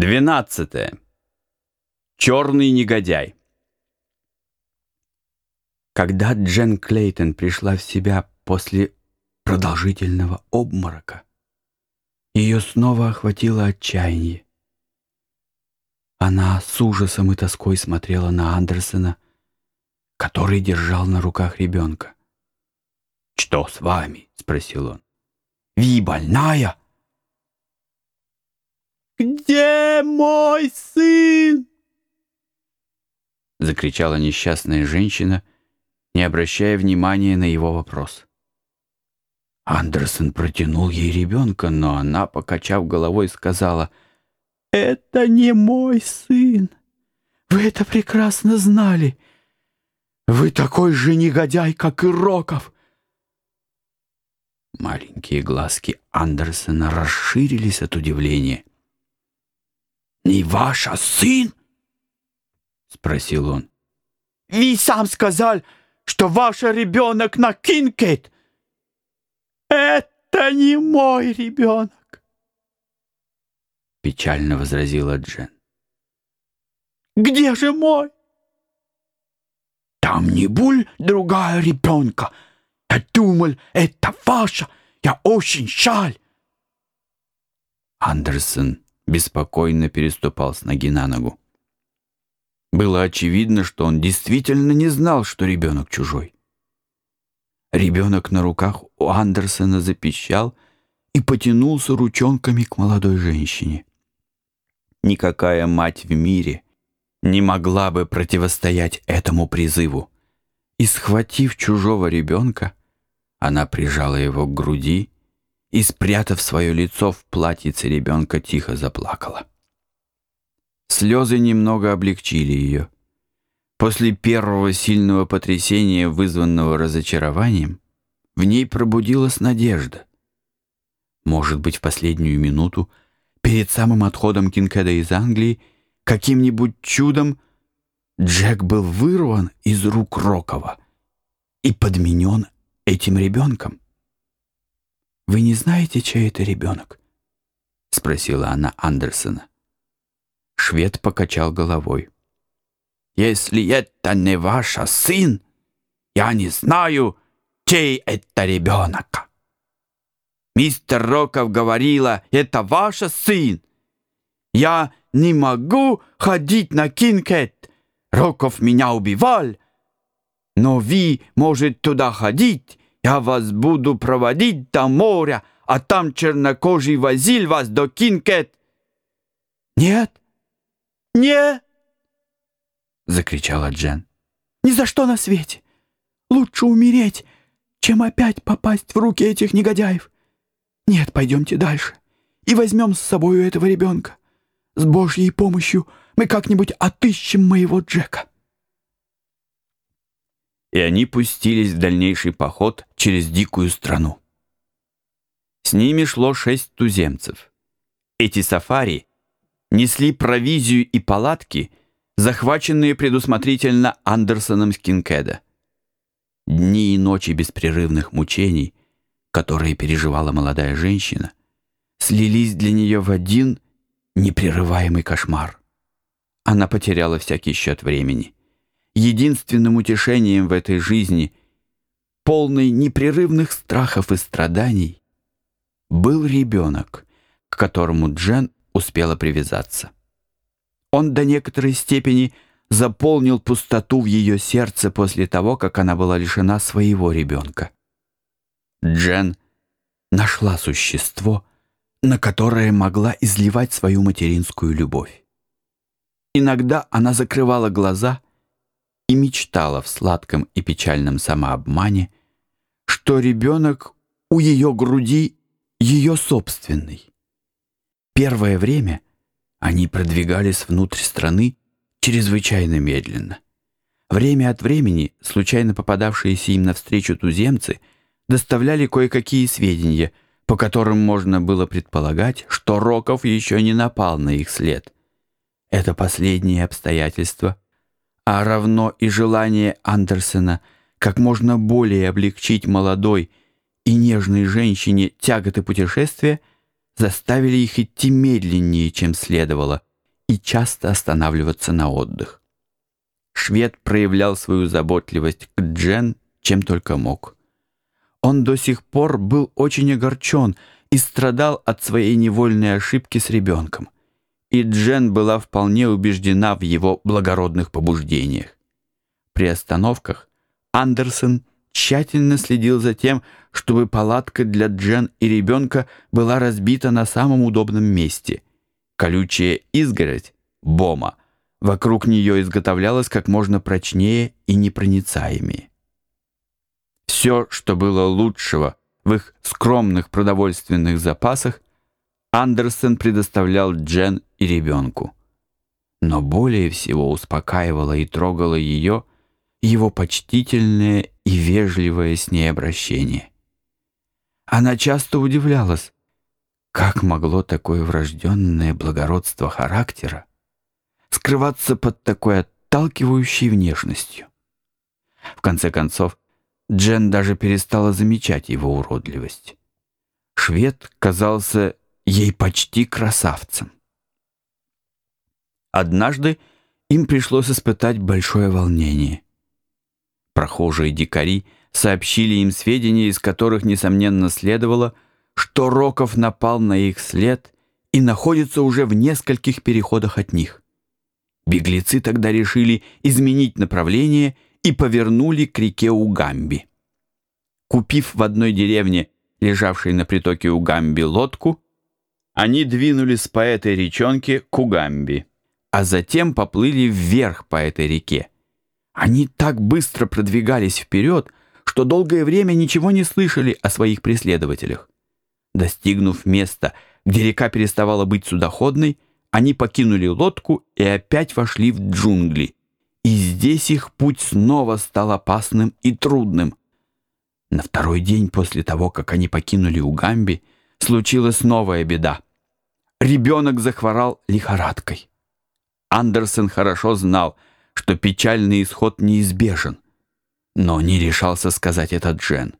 Двенадцатое. Черный негодяй. Когда Джен Клейтон пришла в себя после продолжительного обморока, ее снова охватило отчаяние. Она с ужасом и тоской смотрела на Андерсона, который держал на руках ребенка. «Что с вами?» — спросил он. «Ви больная?» «Где мой сын?» Закричала несчастная женщина, не обращая внимания на его вопрос. Андерсон протянул ей ребенка, но она, покачав головой, сказала, «Это не мой сын. Вы это прекрасно знали. Вы такой же негодяй, как и Роков». Маленькие глазки Андерсона расширились от удивления не ваша сын?» — спросил он. «Вы сам сказал, что ваш ребенок на Кинкет. Это не мой ребенок!» Печально возразила Джен. «Где же мой?» «Там не буль другая ребенка. Я думал, это ваша. Я очень жаль». Андерсон беспокойно переступал с ноги на ногу. Было очевидно, что он действительно не знал, что ребенок чужой. Ребенок на руках у Андерсона запищал и потянулся ручонками к молодой женщине. Никакая мать в мире не могла бы противостоять этому призыву. И, схватив чужого ребенка, она прижала его к груди и, спрятав свое лицо в платьице ребенка, тихо заплакала. Слезы немного облегчили ее. После первого сильного потрясения, вызванного разочарованием, в ней пробудилась надежда. Может быть, в последнюю минуту, перед самым отходом Кинкеда из Англии, каким-нибудь чудом Джек был вырван из рук Рокова и подменен этим ребенком. «Вы не знаете, чей это ребенок?» — спросила она Андерсона. Швед покачал головой. «Если это не ваш сын, я не знаю, чей это ребенок. Мистер Роков говорила, это ваш сын. Я не могу ходить на Кинкет. Роков меня убивал. Но вы, может, туда ходить, я вас буду проводить до моря, а там чернокожий возил вас до Кинкет. Нет, нет, закричала Джен. Ни за что на свете. Лучше умереть, чем опять попасть в руки этих негодяев. Нет, пойдемте дальше и возьмем с собой этого ребенка. С Божьей помощью мы как-нибудь отыщем моего Джека и они пустились в дальнейший поход через дикую страну. С ними шло шесть туземцев. Эти сафари несли провизию и палатки, захваченные предусмотрительно Андерсоном Скинкеда. Дни и ночи беспрерывных мучений, которые переживала молодая женщина, слились для нее в один непрерываемый кошмар. Она потеряла всякий счет времени — единственным утешением в этой жизни, полной непрерывных страхов и страданий, был ребенок, к которому Джен успела привязаться. Он до некоторой степени заполнил пустоту в ее сердце после того, как она была лишена своего ребенка. Джен нашла существо, на которое могла изливать свою материнскую любовь. Иногда она закрывала глаза и мечтала в сладком и печальном самообмане, что ребенок у ее груди ее собственный. Первое время они продвигались внутрь страны чрезвычайно медленно. Время от времени случайно попадавшиеся им навстречу туземцы доставляли кое-какие сведения, по которым можно было предполагать, что Роков еще не напал на их след. Это последнее обстоятельство а равно и желание Андерсена как можно более облегчить молодой и нежной женщине тяготы путешествия, заставили их идти медленнее, чем следовало, и часто останавливаться на отдых. Швед проявлял свою заботливость к Джен, чем только мог. Он до сих пор был очень огорчен и страдал от своей невольной ошибки с ребенком. И Джен была вполне убеждена в его благородных побуждениях. При остановках Андерсон тщательно следил за тем, чтобы палатка для Джен и ребенка была разбита на самом удобном месте. Колючая изгородь, бома, вокруг нее изготовлялась как можно прочнее и непроницаемее. Все, что было лучшего в их скромных продовольственных запасах, Андерсон предоставлял Джен и ребенку. Но более всего успокаивало и трогало ее его почтительное и вежливое с ней обращение. Она часто удивлялась, как могло такое врожденное благородство характера скрываться под такой отталкивающей внешностью. В конце концов, Джен даже перестала замечать его уродливость. Швед казался ей почти красавцем. Однажды им пришлось испытать большое волнение. Прохожие дикари сообщили им сведения, из которых, несомненно, следовало, что Роков напал на их след и находится уже в нескольких переходах от них. Беглецы тогда решили изменить направление и повернули к реке Угамби. Купив в одной деревне, лежавшей на притоке Угамби, лодку, они двинулись по этой речонке к Угамби, а затем поплыли вверх по этой реке. Они так быстро продвигались вперед, что долгое время ничего не слышали о своих преследователях. Достигнув места, где река переставала быть судоходной, они покинули лодку и опять вошли в джунгли. И здесь их путь снова стал опасным и трудным. На второй день после того, как они покинули Угамби, случилась новая беда. Ребенок захворал лихорадкой. Андерсон хорошо знал, что печальный исход неизбежен, но не решался сказать это Джен.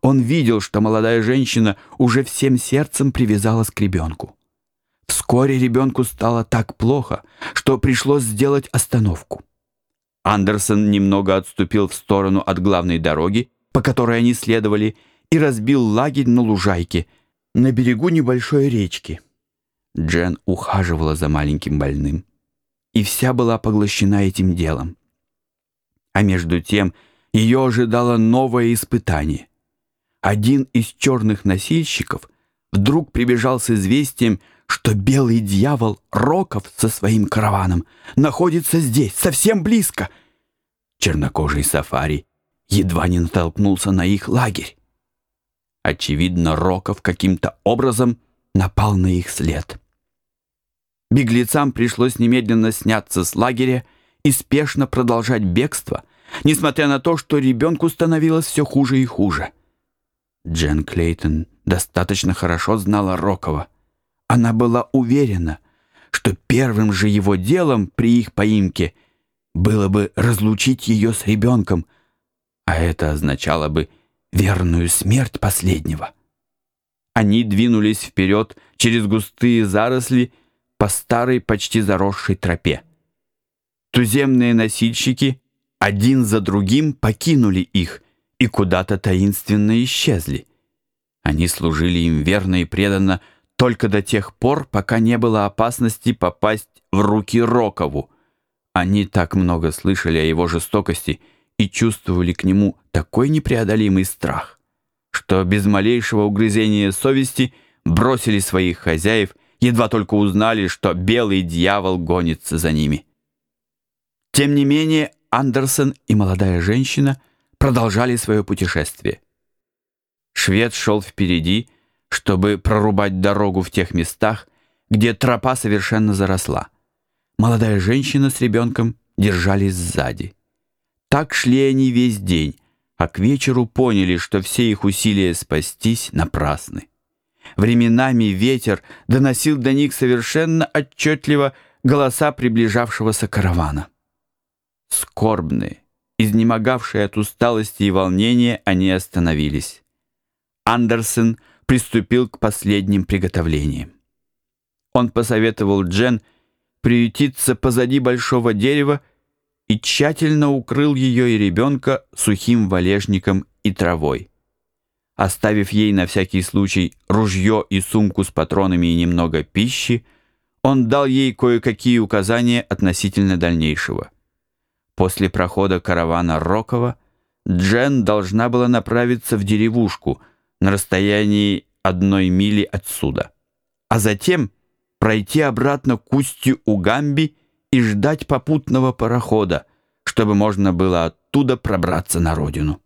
Он видел, что молодая женщина уже всем сердцем привязалась к ребенку. Вскоре ребенку стало так плохо, что пришлось сделать остановку. Андерсон немного отступил в сторону от главной дороги, по которой они следовали, и разбил лагерь на лужайке, на берегу небольшой речки. Джен ухаживала за маленьким больным, и вся была поглощена этим делом. А между тем ее ожидало новое испытание. Один из черных носильщиков вдруг прибежал с известием, что белый дьявол Роков со своим караваном находится здесь, совсем близко. Чернокожий сафари едва не натолкнулся на их лагерь. Очевидно, Роков каким-то образом напал на их след. Беглецам пришлось немедленно сняться с лагеря и спешно продолжать бегство, несмотря на то, что ребенку становилось все хуже и хуже. Джен Клейтон достаточно хорошо знала Рокова. Она была уверена, что первым же его делом при их поимке было бы разлучить ее с ребенком, а это означало бы верную смерть последнего. Они двинулись вперед через густые заросли по старой, почти заросшей тропе. Туземные носильщики один за другим покинули их и куда-то таинственно исчезли. Они служили им верно и преданно только до тех пор, пока не было опасности попасть в руки Рокову. Они так много слышали о его жестокости и чувствовали к нему такой непреодолимый страх, что без малейшего угрызения совести бросили своих хозяев, едва только узнали, что белый дьявол гонится за ними. Тем не менее, Андерсон и молодая женщина продолжали свое путешествие. Швед шел впереди, чтобы прорубать дорогу в тех местах, где тропа совершенно заросла. Молодая женщина с ребенком держались сзади. Так шли они весь день, а к вечеру поняли, что все их усилия спастись напрасны. Временами ветер доносил до них совершенно отчетливо голоса приближавшегося каравана. Скорбные, изнемогавшие от усталости и волнения, они остановились. Андерсон приступил к последним приготовлениям. Он посоветовал Джен приютиться позади большого дерева и тщательно укрыл ее и ребенка сухим валежником и травой. Оставив ей на всякий случай ружье и сумку с патронами и немного пищи, он дал ей кое-какие указания относительно дальнейшего. После прохода каравана Рокова Джен должна была направиться в деревушку на расстоянии одной мили отсюда, а затем пройти обратно к устью Угамби и ждать попутного парохода, чтобы можно было оттуда пробраться на родину.